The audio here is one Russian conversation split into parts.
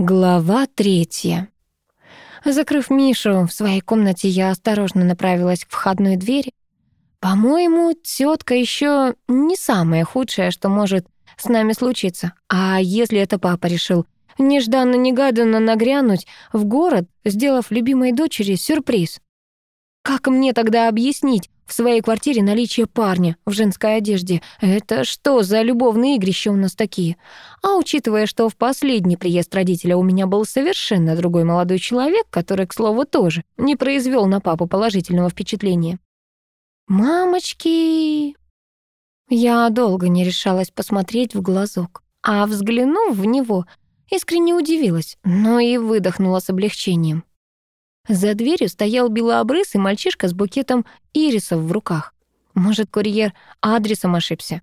Глава третья. Закрыв Мишу в своей комнате, я осторожно направилась к входной двери. По-моему, тетка еще не самое худшее, что может с нами случиться. А если это папа решил нежданно-негаданно нагрянуть в город, сделав любимой дочери сюрприз? Как мне тогда объяснить, в своей квартире наличие парня в женской одежде. Это что за любовные игрища у нас такие? А учитывая, что в последний приезд родителя у меня был совершенно другой молодой человек, который, к слову, тоже не произвел на папу положительного впечатления. «Мамочки!» Я долго не решалась посмотреть в глазок, а, взглянув в него, искренне удивилась, но и выдохнула с облегчением. За дверью стоял белообрысый мальчишка с букетом ирисов в руках. Может, курьер адресом ошибся?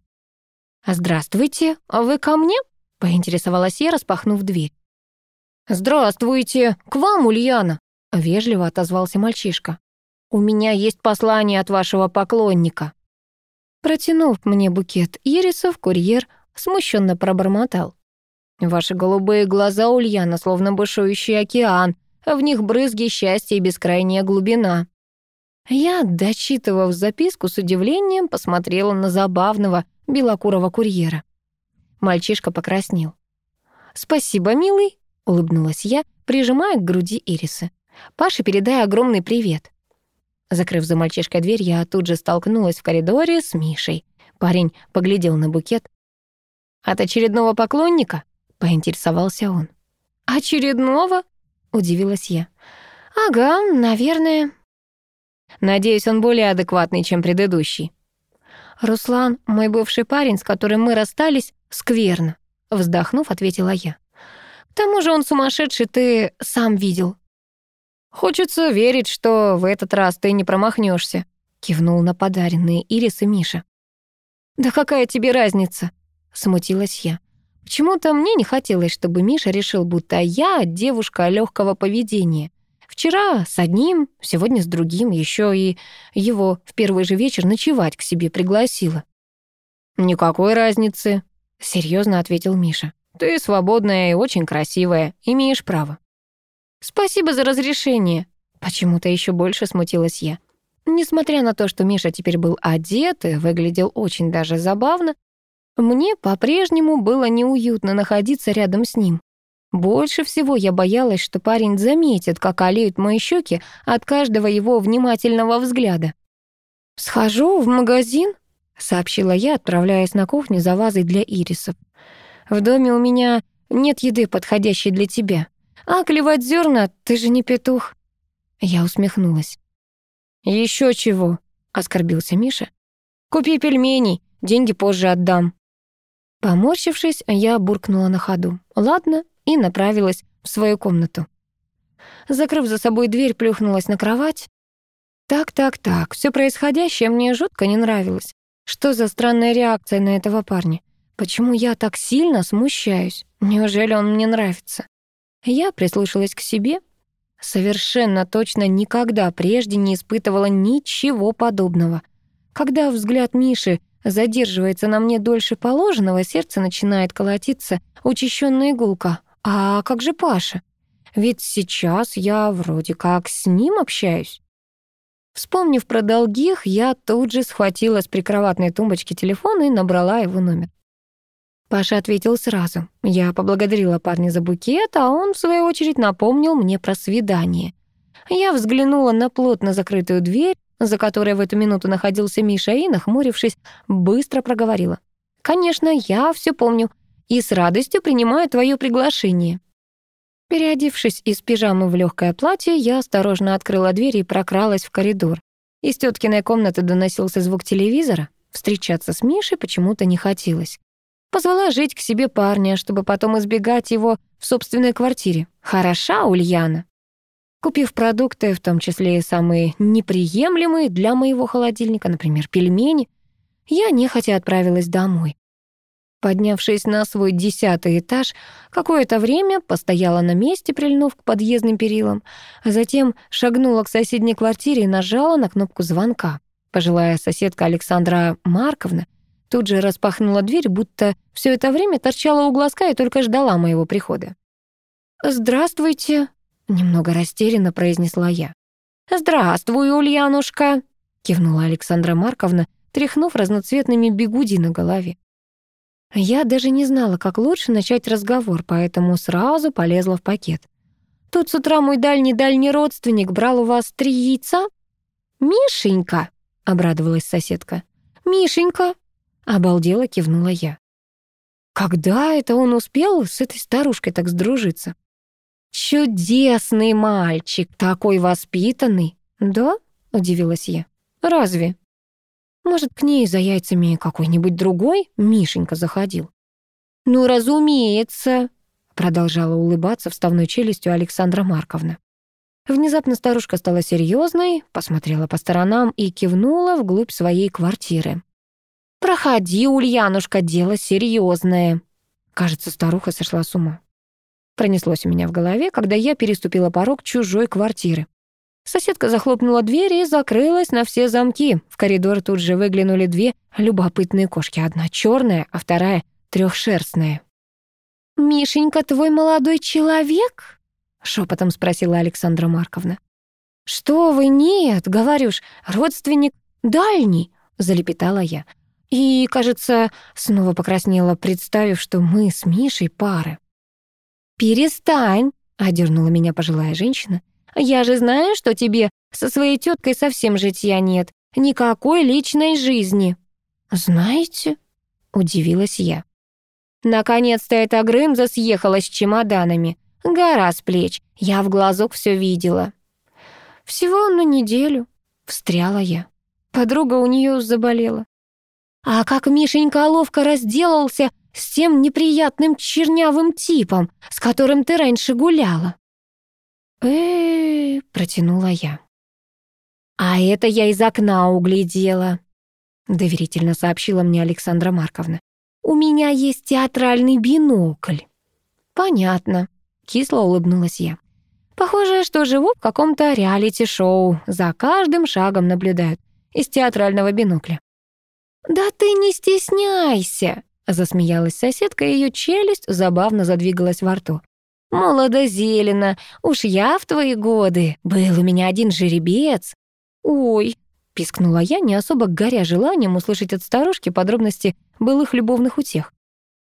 «Здравствуйте, а вы ко мне?» — поинтересовалась я, распахнув дверь. «Здравствуйте, к вам, Ульяна!» — вежливо отозвался мальчишка. «У меня есть послание от вашего поклонника». Протянув мне букет ирисов, курьер смущенно пробормотал. «Ваши голубые глаза, Ульяна, словно бушующий океан, в них брызги счастья и бескрайняя глубина. Я, дочитывав записку, с удивлением посмотрела на забавного белокурого курьера. Мальчишка покраснел. «Спасибо, милый», — улыбнулась я, прижимая к груди ирисы. «Паше передай огромный привет». Закрыв за мальчишкой дверь, я тут же столкнулась в коридоре с Мишей. Парень поглядел на букет. «От очередного поклонника?» — поинтересовался он. «Очередного?» Удивилась я. «Ага, наверное». «Надеюсь, он более адекватный, чем предыдущий». «Руслан, мой бывший парень, с которым мы расстались, скверно», вздохнув, ответила я. «К тому же он сумасшедший, ты сам видел». «Хочется верить, что в этот раз ты не промахнешься, кивнул на подаренные ирисы Миша. «Да какая тебе разница?» — смутилась я. Почему-то мне не хотелось, чтобы Миша решил, будто я девушка легкого поведения. Вчера с одним, сегодня с другим, еще и его в первый же вечер ночевать к себе пригласила. «Никакой разницы», — серьезно ответил Миша. «Ты свободная и очень красивая, имеешь право». «Спасибо за разрешение», — почему-то еще больше смутилась я. Несмотря на то, что Миша теперь был одет и выглядел очень даже забавно, мне по-прежнему было неуютно находиться рядом с ним. Больше всего я боялась, что парень заметит, как олеют мои щеки от каждого его внимательного взгляда. «Схожу в магазин», — сообщила я, отправляясь на кухню за вазой для ирисов. «В доме у меня нет еды, подходящей для тебя. А клевать зерна, ты же не петух». Я усмехнулась. Еще чего?» — оскорбился Миша. «Купи пельменей, деньги позже отдам». Поморщившись, я буркнула на ходу. «Ладно», и направилась в свою комнату. Закрыв за собой дверь, плюхнулась на кровать. Так-так-так, все происходящее мне жутко не нравилось. Что за странная реакция на этого парня? Почему я так сильно смущаюсь? Неужели он мне нравится? Я прислушалась к себе. Совершенно точно никогда прежде не испытывала ничего подобного. Когда взгляд Миши задерживается на мне дольше положенного, сердце начинает колотиться учащенная иголка. А как же Паша? Ведь сейчас я вроде как с ним общаюсь. Вспомнив про долгих, я тут же схватила с прикроватной тумбочки телефон и набрала его номер. Паша ответил сразу. Я поблагодарила парня за букет, а он, в свою очередь, напомнил мне про свидание. Я взглянула на плотно закрытую дверь, за которой в эту минуту находился Миша и, нахмурившись, быстро проговорила. «Конечно, я все помню и с радостью принимаю твое приглашение». Переодевшись из пижамы в легкое платье, я осторожно открыла дверь и прокралась в коридор. Из теткиной комнаты доносился звук телевизора. Встречаться с Мишей почему-то не хотелось. Позвала жить к себе парня, чтобы потом избегать его в собственной квартире. Хороша Ульяна. Купив продукты, в том числе и самые неприемлемые для моего холодильника, например, пельмени, я нехотя отправилась домой. Поднявшись на свой десятый этаж, какое-то время постояла на месте, прильнув к подъездным перилам, а затем шагнула к соседней квартире и нажала на кнопку звонка. Пожилая соседка Александра Марковна тут же распахнула дверь, будто все это время торчала у глазка и только ждала моего прихода. «Здравствуйте», — немного растерянно произнесла я. «Здравствуй, Ульянушка», — кивнула Александра Марковна, тряхнув разноцветными бигуди на голове. Я даже не знала, как лучше начать разговор, поэтому сразу полезла в пакет. «Тут с утра мой дальний-дальний родственник брал у вас три яйца?» «Мишенька!» — обрадовалась соседка. «Мишенька!» — обалдела кивнула я. Когда это он успел с этой старушкой так сдружиться? «Чудесный мальчик, такой воспитанный!» «Да?» — удивилась я. «Разве?» Может, к ней за яйцами какой-нибудь другой Мишенька заходил? «Ну, разумеется!» — продолжала улыбаться вставной челюстью Александра Марковна. Внезапно старушка стала серьезной, посмотрела по сторонам и кивнула вглубь своей квартиры. «Проходи, Ульянушка, дело серьезное. Кажется, старуха сошла с ума. Пронеслось у меня в голове, когда я переступила порог чужой квартиры. Соседка захлопнула дверь и закрылась на все замки. В коридор тут же выглянули две любопытные кошки. Одна черная, а вторая трехшерстная. «Мишенька, твой молодой человек?» — шепотом спросила Александра Марковна. «Что вы, нет, говорю ж, родственник дальний», — залепетала я. И, кажется, снова покраснела, представив, что мы с Мишей пара. «Перестань», — одернула меня пожилая женщина. «Я же знаю, что тебе со своей теткой совсем житья нет, никакой личной жизни». «Знаете?» — удивилась я. Наконец-то эта Грымза съехала с чемоданами. Гора с плеч, я в глазок все видела. «Всего на неделю», — встряла я. Подруга у нее заболела. А как Мишенька ловко разделался с тем неприятным чернявым типом, с которым ты раньше гуляла. э протянула я. «А это я из окна углядела», — доверительно сообщила мне Александра Марковна. «У меня есть театральный бинокль». «Понятно», — кисло улыбнулась я. «Похоже, что живу в каком-то реалити-шоу. За каждым шагом наблюдают. Из театрального бинокля. «Да ты не стесняйся!» — засмеялась соседка, и ее челюсть забавно задвигалась во рту. «Молодо-зелено, уж я в твои годы. Был у меня один жеребец». «Ой!» — пискнула я, не особо горя желанием услышать от старушки подробности былых любовных утех.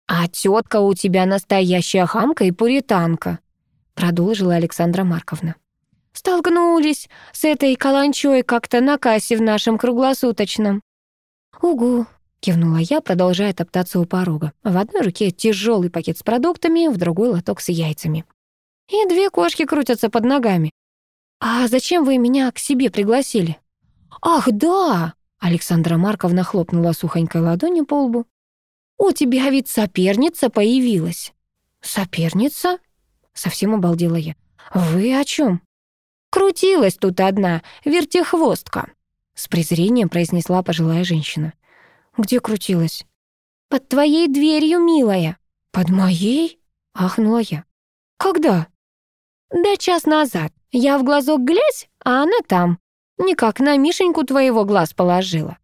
«А тетка у тебя настоящая хамка и пуританка», — продолжила Александра Марковна. «Столкнулись с этой каланчой как-то на кассе в нашем круглосуточном. «Угу», — кивнула я, продолжая топтаться у порога. В одной руке тяжелый пакет с продуктами, в другой лоток с яйцами. И две кошки крутятся под ногами. «А зачем вы меня к себе пригласили?» «Ах, да!» — Александра Марковна хлопнула сухонькой ладонью по лбу. «У тебя ведь соперница появилась». «Соперница?» — совсем обалдела я. «Вы о чем? «Крутилась тут одна вертихвостка», с презрением произнесла пожилая женщина. «Где крутилась?» «Под твоей дверью, милая». «Под моей?» — ахнула я. «Когда?» «Да час назад. Я в глазок глядь, а она там. Никак на Мишеньку твоего глаз положила».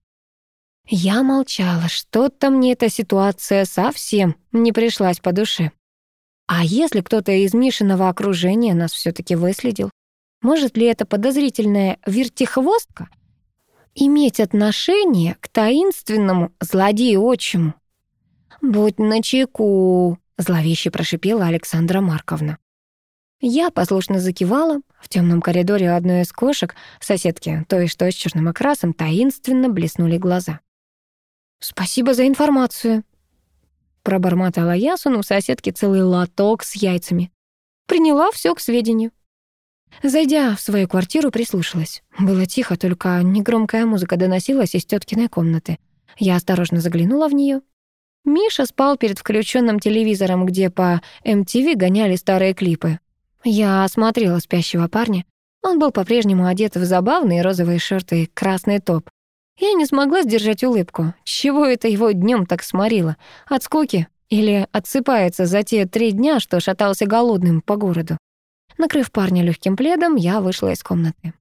Я молчала, что-то мне эта ситуация совсем не пришлась по душе. А если кто-то из Мишиного окружения нас все таки выследил? Может ли эта подозрительная вертихвостка иметь отношение к таинственному злодею-отчиму. «Будь начеку», — зловеще прошипела Александра Марковна. Я послушно закивала. В темном коридоре одной из кошек, соседки, той, что с черным окрасом, таинственно блеснули глаза. «Спасибо за информацию», — пробормотала я, сунув соседке целый лоток с яйцами. Приняла все к сведению. Зайдя в свою квартиру, прислушалась. Было тихо, только негромкая музыка доносилась из теткиной комнаты. Я осторожно заглянула в нее. Миша спал перед включенным телевизором, где по MTV гоняли старые клипы. Я осмотрела спящего парня. Он был по-прежнему одет в забавные розовые шорты и красный топ. Я не смогла сдержать улыбку. Чего это его днем так сморило? От скуки? Или отсыпается за те три дня, что шатался голодным по городу? Накрыв парня легким пледом, я вышла из комнаты.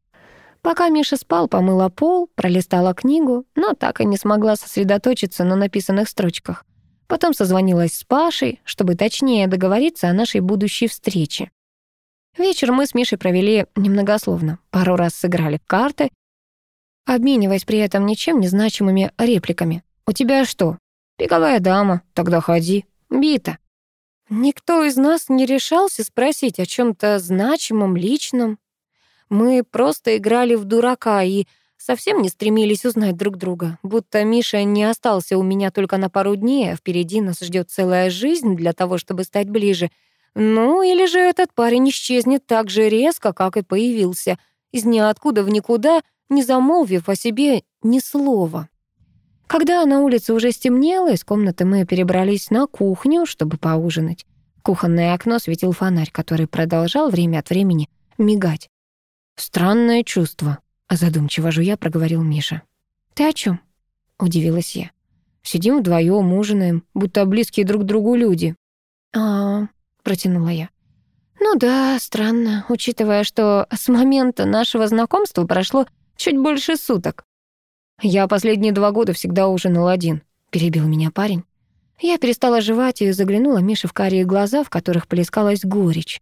Пока Миша спал, помыла пол, пролистала книгу, но так и не смогла сосредоточиться на написанных строчках. Потом созвонилась с Пашей, чтобы точнее договориться о нашей будущей встрече. Вечер мы с Мишей провели немногословно. Пару раз сыграли в карты, обмениваясь при этом ничем не значимыми репликами. «У тебя что? Пиковая дама. Тогда ходи. Бита». Никто из нас не решался спросить о чем то значимом, личном. Мы просто играли в дурака и совсем не стремились узнать друг друга, будто Миша не остался у меня только на пару дней, а впереди нас ждет целая жизнь для того, чтобы стать ближе. Ну, или же этот парень исчезнет так же резко, как и появился, из ниоткуда в никуда, не замолвив о себе ни слова. Когда на улице уже стемнело, из комнаты мы перебрались на кухню, чтобы поужинать. Кухонное окно светил фонарь, который продолжал время от времени мигать. «Странное чувство», — задумчиво жуя проговорил Миша. «Ты о чем? удивилась я. «Сидим вдвоем, ужинаем, будто близкие друг другу люди». «А, -а протянула я. «Ну да, странно, учитывая, что с момента нашего знакомства прошло чуть больше суток. «Я последние два года всегда ужинал один», — перебил меня парень. Я перестала жевать и заглянула Мише в карие глаза, в которых плескалась горечь.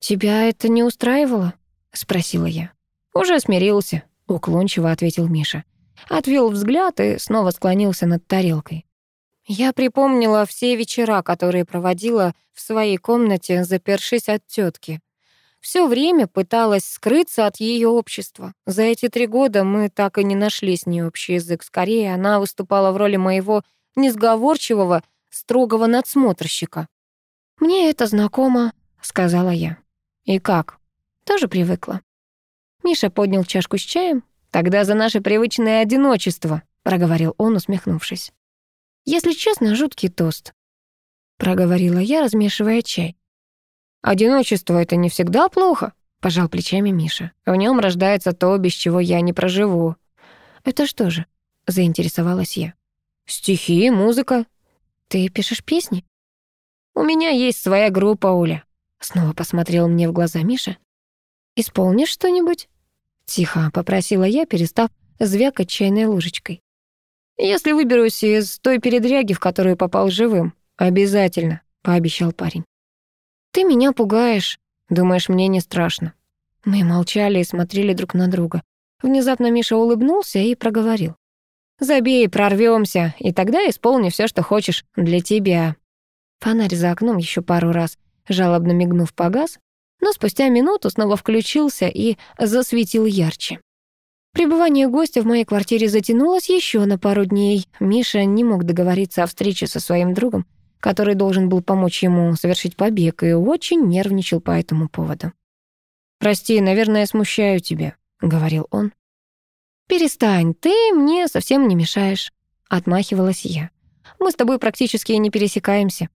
«Тебя это не устраивало?» — спросила я. «Уже смирился», — уклончиво ответил Миша. Отвел взгляд и снова склонился над тарелкой. Я припомнила все вечера, которые проводила в своей комнате, запершись от тетки. Все время пыталась скрыться от ее общества. За эти три года мы так и не нашли с ней общий язык. Скорее, она выступала в роли моего несговорчивого, строгого надсмотрщика. «Мне это знакомо», — сказала я. «И как?» «Тоже привыкла». Миша поднял чашку с чаем. «Тогда за наше привычное одиночество», — проговорил он, усмехнувшись. «Если честно, жуткий тост», — проговорила я, размешивая чай. «Одиночество — это не всегда плохо», — пожал плечами Миша. «В нем рождается то, без чего я не проживу». «Это что же?» — заинтересовалась я. «Стихи, музыка». «Ты пишешь песни?» «У меня есть своя группа, Оля». Снова посмотрел мне в глаза Миша. «Исполнишь что-нибудь?» Тихо попросила я, перестав звякать чайной ложечкой. «Если выберусь из той передряги, в которую попал живым, обязательно», — пообещал парень. «Ты меня пугаешь. Думаешь, мне не страшно?» Мы молчали и смотрели друг на друга. Внезапно Миша улыбнулся и проговорил. «Забей, прорвемся, и тогда исполни все, что хочешь для тебя». Фонарь за окном еще пару раз, жалобно мигнув, погас, но спустя минуту снова включился и засветил ярче. Пребывание гостя в моей квартире затянулось еще на пару дней. Миша не мог договориться о встрече со своим другом, который должен был помочь ему совершить побег, и очень нервничал по этому поводу. «Прости, наверное, смущаю тебя», — говорил он. «Перестань, ты мне совсем не мешаешь», — отмахивалась я. «Мы с тобой практически не пересекаемся».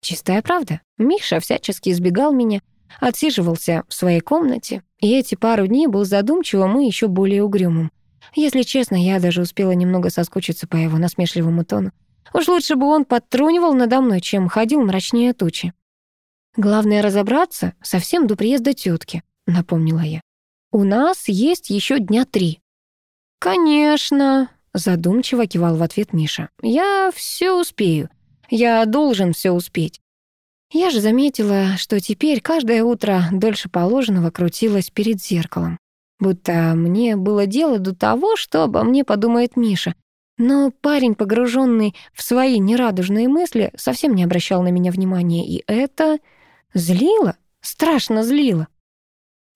Чистая правда. Миша всячески избегал меня, отсиживался в своей комнате, и эти пару дней был задумчивым и еще более угрюмым. Если честно, я даже успела немного соскучиться по его насмешливому тону. Уж лучше бы он подтрунивал надо мной, чем ходил мрачнее тучи. «Главное разобраться совсем до приезда тетки», — напомнила я. «У нас есть еще дня три». «Конечно», — задумчиво кивал в ответ Миша. «Я все успею. Я должен все успеть». Я же заметила, что теперь каждое утро дольше положенного крутилось перед зеркалом. Будто мне было дело до того, что обо мне подумает Миша, но парень, погруженный в свои нерадужные мысли, совсем не обращал на меня внимания, и это злило, страшно злило.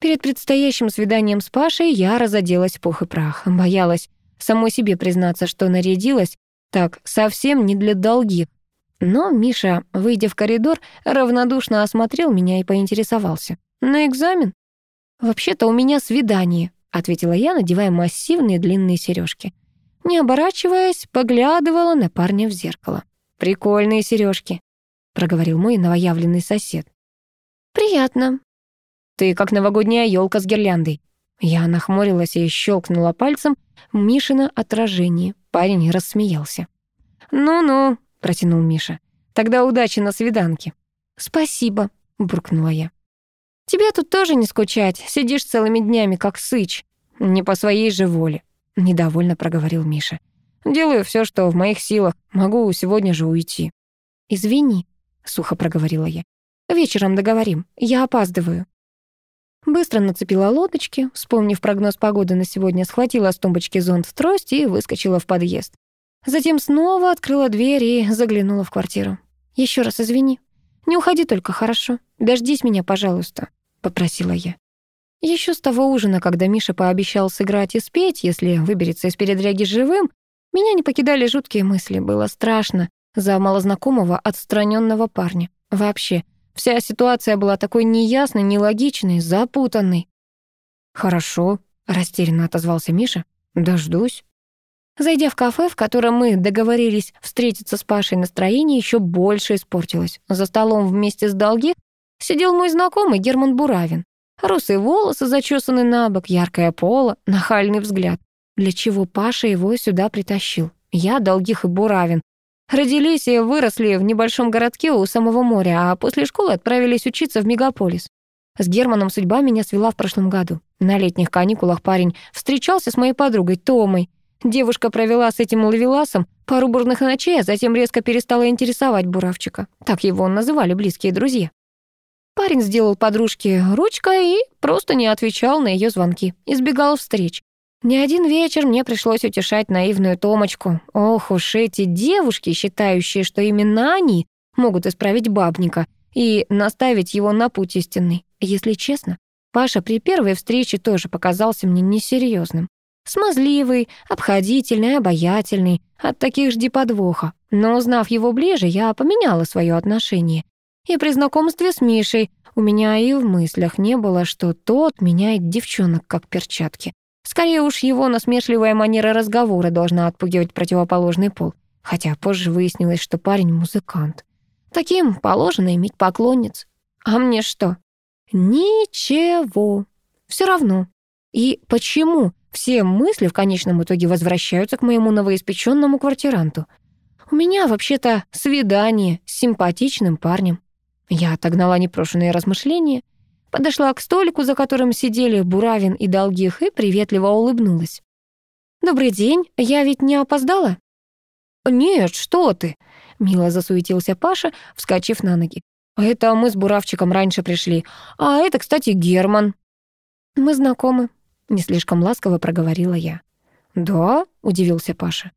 Перед предстоящим свиданием с Пашей я разоделась в пух и прах, боялась самой себе признаться, что нарядилась так совсем не для долгих. Но Миша, выйдя в коридор, равнодушно осмотрел меня и поинтересовался. «На экзамен?» «Вообще-то у меня свидание», — ответила я, надевая массивные длинные сережки. Не оборачиваясь, поглядывала на парня в зеркало. «Прикольные сережки, проговорил мой новоявленный сосед. «Приятно». «Ты как новогодняя елка с гирляндой». Я нахмурилась и щелкнула пальцем Мишина отражение. Парень рассмеялся. «Ну-ну», — протянул Миша. «Тогда удачи на свиданке». «Спасибо», — буркнула я. «Тебе тут тоже не скучать. Сидишь целыми днями, как сыч. Не по своей же воле. Недовольно проговорил Миша. Делаю все, что в моих силах. Могу сегодня же уйти». «Извини», — сухо проговорила я. «Вечером договорим. Я опаздываю». Быстро нацепила лодочки, вспомнив прогноз погоды на сегодня, схватила с тумбочки зонт трость и выскочила в подъезд. Затем снова открыла дверь и заглянула в квартиру. Еще раз извини. Не уходи только, хорошо? Дождись меня, пожалуйста», — попросила я. Еще с того ужина, когда Миша пообещал сыграть и спеть, если выберется из передряги живым, меня не покидали жуткие мысли. Было страшно за малознакомого, отстраненного парня. Вообще, Вся ситуация была такой неясной, нелогичной, запутанной. «Хорошо», — растерянно отозвался Миша. «Дождусь». Зайдя в кафе, в котором мы договорились встретиться с Пашей, настроение еще больше испортилось. За столом вместе с долги сидел мой знакомый Герман Буравин. Русые волосы зачесаны на бок, яркое поло, нахальный взгляд. Для чего Паша его сюда притащил? Я, Долгих и Буравин. Родились и выросли в небольшом городке у самого моря, а после школы отправились учиться в мегаполис. С Германом судьба меня свела в прошлом году. На летних каникулах парень встречался с моей подругой Томой. Девушка провела с этим ловеласом пару бурных ночей, а затем резко перестала интересовать Буравчика. Так его называли близкие друзья. Парень сделал подружке ручкой и просто не отвечал на ее звонки, избегал встреч. Не один вечер мне пришлось утешать наивную Томочку. Ох уж эти девушки, считающие, что именно они могут исправить бабника и наставить его на путь истинный. Если честно, Паша при первой встрече тоже показался мне несерьезным. Смазливый, обходительный, обаятельный, от таких жди подвоха. Но узнав его ближе, я поменяла свое отношение. И при знакомстве с Мишей у меня и в мыслях не было, что тот меняет девчонок как перчатки. Скорее уж его насмешливая манера разговора должна отпугивать противоположный пол. Хотя позже выяснилось, что парень музыкант. Таким положено иметь поклонниц. А мне что? Ничего. Все равно. И почему все мысли в конечном итоге возвращаются к моему новоиспеченному квартиранту? У меня вообще-то свидание с симпатичным парнем. Я отогнала непрошенные размышления Подошла к столику, за которым сидели Буравин и Долгих, и приветливо улыбнулась. «Добрый день, я ведь не опоздала?» «Нет, что ты!» — мило засуетился Паша, вскочив на ноги. «Это мы с Буравчиком раньше пришли, а это, кстати, Герман». «Мы знакомы», — не слишком ласково проговорила я. «Да?» — удивился Паша.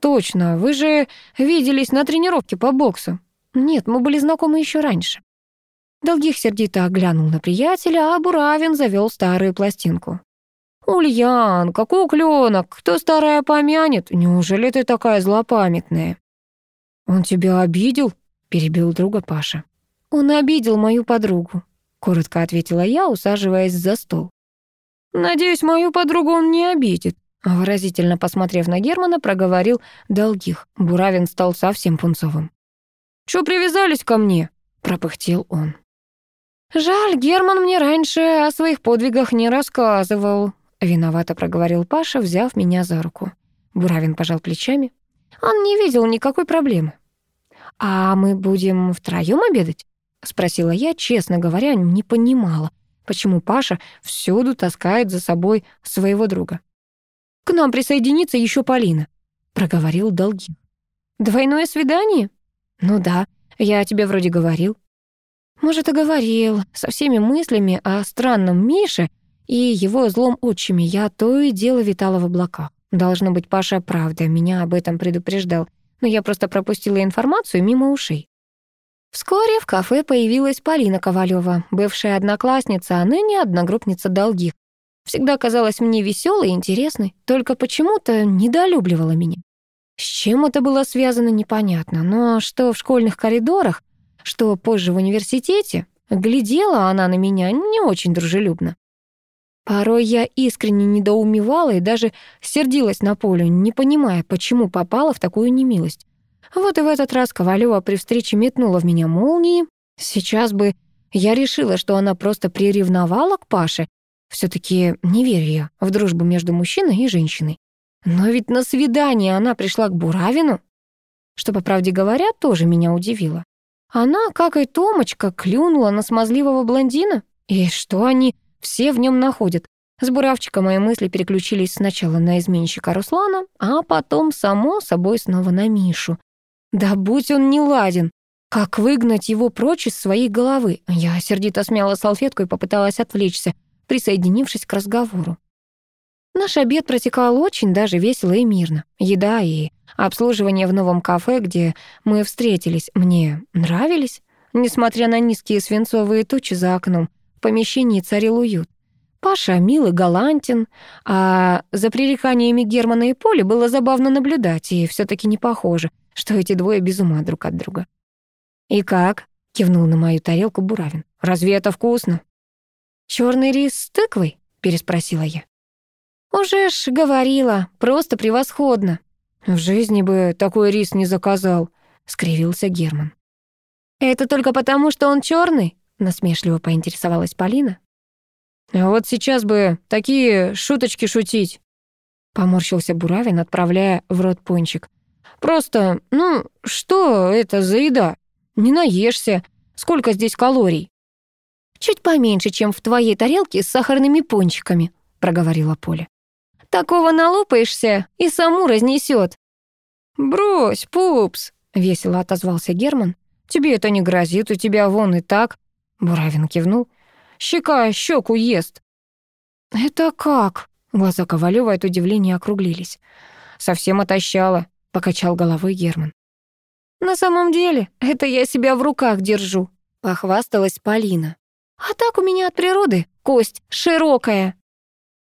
«Точно, вы же виделись на тренировке по боксу». «Нет, мы были знакомы еще раньше». Долгих сердито оглянул на приятеля, а Буравин завел старую пластинку. «Ульян, какой кленок, кто старая помянет? Неужели ты такая злопамятная?» «Он тебя обидел?» — перебил друга Паша. «Он обидел мою подругу», — коротко ответила я, усаживаясь за стол. «Надеюсь, мою подругу он не обидит», — выразительно посмотрев на Германа, проговорил Долгих. Буравин стал совсем пунцовым. «Чё привязались ко мне?» — пропыхтел он. «Жаль, Герман мне раньше о своих подвигах не рассказывал», — виновато проговорил Паша, взяв меня за руку. Буравин пожал плечами. Он не видел никакой проблемы. «А мы будем втроём обедать?» — спросила я, честно говоря, не понимала, почему Паша всюду таскает за собой своего друга. «К нам присоединится еще Полина», — проговорил Долгин. «Двойное свидание?» «Ну да, я тебе вроде говорил». Может, и говорил, со всеми мыслями о странном Мише и его злом отчиме я то и дело витала в облаках. Должно быть, Паша правда меня об этом предупреждал, но я просто пропустила информацию мимо ушей. Вскоре в кафе появилась Полина Ковалева, бывшая одноклассница, а ныне одногруппница долгих. Всегда казалась мне веселой и интересной, только почему-то недолюбливала меня. С чем это было связано, непонятно, но что в школьных коридорах что позже в университете глядела она на меня не очень дружелюбно. Порой я искренне недоумевала и даже сердилась на Полю, не понимая, почему попала в такую немилость. Вот и в этот раз Ковалева при встрече метнула в меня молнии. Сейчас бы я решила, что она просто приревновала к Паше. все таки не верю я в дружбу между мужчиной и женщиной. Но ведь на свидание она пришла к Буравину, что, по правде говоря, тоже меня удивило. Она, как и Томочка, клюнула на смазливого блондина? И что они все в нем находят? С буравчика мои мысли переключились сначала на изменщика Руслана, а потом, само собой, снова на Мишу. Да будь он не ладен! Как выгнать его прочь из своей головы? Я сердито смяла салфетку и попыталась отвлечься, присоединившись к разговору. Наш обед протекал очень даже весело и мирно. Еда и обслуживание в новом кафе, где мы встретились, мне нравились. Несмотря на низкие свинцовые тучи за окном, в помещении царил уют. Паша мил и галантен, а за пререканиями Германа и Поли было забавно наблюдать, и все таки не похоже, что эти двое без ума друг от друга. «И как?» — кивнул на мою тарелку Буравин. «Разве это вкусно?» Черный рис с тыквой?» — переспросила я. «Уже ж говорила, просто превосходно». «В жизни бы такой рис не заказал», — скривился Герман. «Это только потому, что он черный? насмешливо поинтересовалась Полина. А вот сейчас бы такие шуточки шутить. Поморщился Буравин, отправляя в рот пончик. Просто, ну, что это за еда? Не наешься. Сколько здесь калорий? Чуть поменьше, чем в твоей тарелке с сахарными пончиками, проговорила Поля. Такого налопаешься и саму разнесет. Брось, пупс, весело отозвался Герман. Тебе это не грозит, у тебя вон и так. Буравин кивнул. Щека щеку ест». «Это как?» Глаза Ковалёва от удивления округлились. «Совсем отощала», — покачал головой Герман. «На самом деле, это я себя в руках держу», — похвасталась Полина. «А так у меня от природы кость широкая».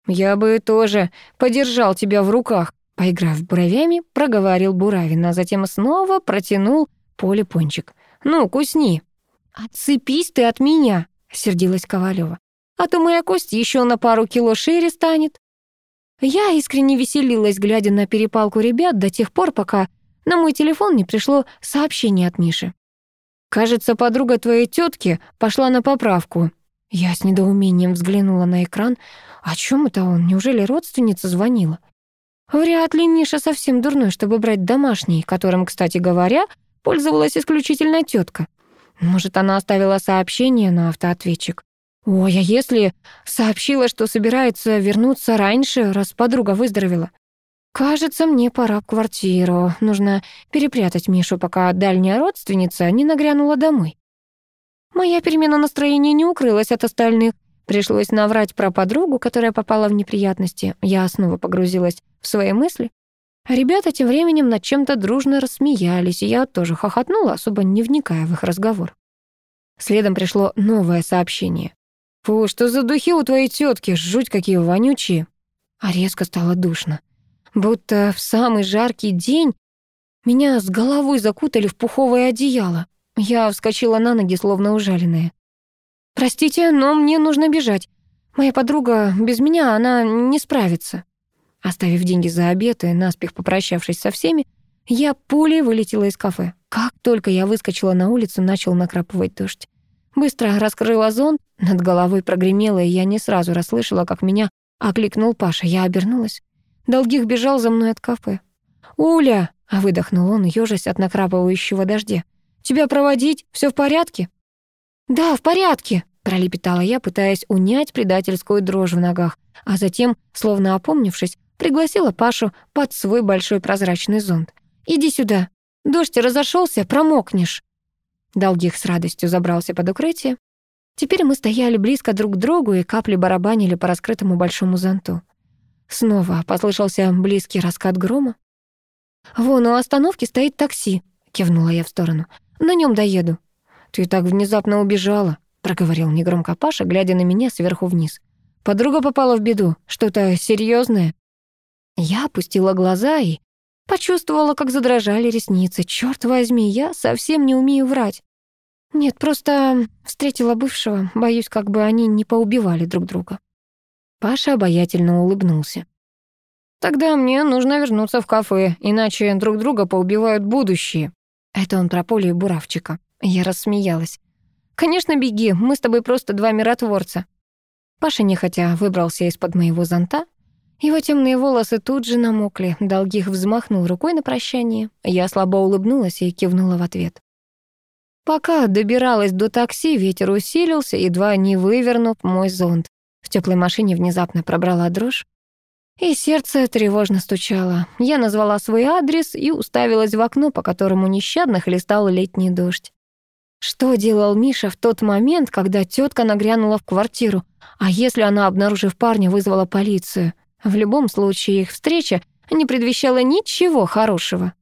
«Я бы тоже подержал тебя в руках», — поиграв бровями, проговорил Буравин, а затем снова протянул Поле пончик. «Ну, кусни». «Отцепись ты от меня», сердилась Ковалева. «А то моя кость еще на пару кило шире станет». Я искренне веселилась, глядя на перепалку ребят до тех пор, пока на мой телефон не пришло сообщение от Миши. «Кажется, подруга твоей тетки пошла на поправку». Я с недоумением взглянула на экран. О чем это он? Неужели родственница звонила? Вряд ли Миша совсем дурной, чтобы брать домашний, которым, кстати говоря, пользовалась исключительно тетка. Может, она оставила сообщение на автоответчик? Ой, а если сообщила, что собирается вернуться раньше, раз подруга выздоровела? Кажется, мне пора в квартиру. Нужно перепрятать Мишу, пока дальняя родственница не нагрянула домой. Моя перемена настроения не укрылась от остальных. Пришлось наврать про подругу, которая попала в неприятности. Я снова погрузилась в свои мысли. А ребята тем временем над чем-то дружно рассмеялись, и я тоже хохотнула, особо не вникая в их разговор. Следом пришло новое сообщение. «Фу, что за духи у твоей тетки, жуть какие вонючие!» А резко стало душно. Будто в самый жаркий день меня с головой закутали в пуховое одеяло. Я вскочила на ноги, словно ужаленная. «Простите, но мне нужно бежать. Моя подруга, без меня она не справится». Оставив деньги за обед и наспех попрощавшись со всеми, я пулей вылетела из кафе. Как только я выскочила на улицу, начал накрапывать дождь. Быстро раскрыла зонт, над головой прогремело, и я не сразу расслышала, как меня окликнул Паша. Я обернулась. Долгих бежал за мной от кафе. «Уля!» — выдохнул он, ёжась от накрапывающего дождя. «Тебя проводить? Все в порядке?» «Да, в порядке!» — пролепетала я, пытаясь унять предательскую дрожь в ногах, а затем, словно опомнившись, Пригласила Пашу под свой большой прозрачный зонт. «Иди сюда. Дождь разошелся, промокнешь». Долгих с радостью забрался под укрытие. Теперь мы стояли близко друг к другу, и капли барабанили по раскрытому большому зонту. Снова послышался близкий раскат грома. «Вон у остановки стоит такси», — кивнула я в сторону. «На нем доеду». «Ты так внезапно убежала», — проговорил негромко Паша, глядя на меня сверху вниз. «Подруга попала в беду. Что-то серьезное? Я опустила глаза и почувствовала, как задрожали ресницы. Черт возьми, я совсем не умею врать. Нет, просто встретила бывшего, боюсь, как бы они не поубивали друг друга. Паша обаятельно улыбнулся. «Тогда мне нужно вернуться в кафе, иначе друг друга поубивают будущие». Это он про Поле и Буравчика. Я рассмеялась. «Конечно, беги, мы с тобой просто два миротворца». Паша нехотя выбрался из-под моего зонта, его темные волосы тут же намокли, Долгих взмахнул рукой на прощание. Я слабо улыбнулась и кивнула в ответ. Пока добиралась до такси, ветер усилился, едва не вывернув мой зонт. В теплой машине внезапно пробрала дрожь. И сердце тревожно стучало. Я назвала свой адрес и уставилась в окно, по которому нещадно хлестал летний дождь. Что делал Миша в тот момент, когда тетка нагрянула в квартиру? А если она, обнаружив парня, вызвала полицию? В любом случае, их встреча не предвещала ничего хорошего.